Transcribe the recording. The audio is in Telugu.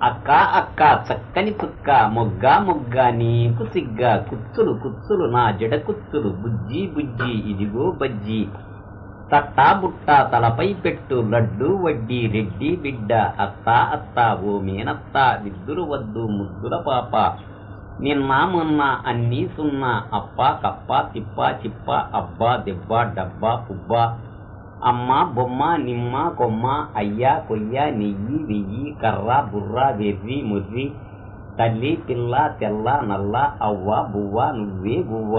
అక్క అక్క చక్కని చుక్క మొగ్గ మొగ్గ నీకు సిగ్గ కుచ్చులు కుచ్చులు నా జడ కుచ్చులు బుజ్జి బుజ్జి ఇదిగో బజ్జి. తట్టా బుట్ట తలపై పెట్టు లడ్డు వడ్డీ రెడ్డి బిడ్డ అత్త అత్త ఓ మేనత్త విద్దురు వద్దు ముద్దుల పాప. నిన్న మొన్న అన్నీ సున్నా అప్ప కప్ప తిప్ప చిప్ప అబ్బా దెబ్బ డబ్బా పుబ్బా. అమ్మ బొమ్మ నిమ్మ కొమ్మ అయ్య కొయ్య నెయ్యి వెయ్యి కర్ర బుర్ర వెర్రి ముర్రి తల్లి పిల్ల తెల్ల నల్ల అవ్వ బువ్వ నువ్వే గువ్వ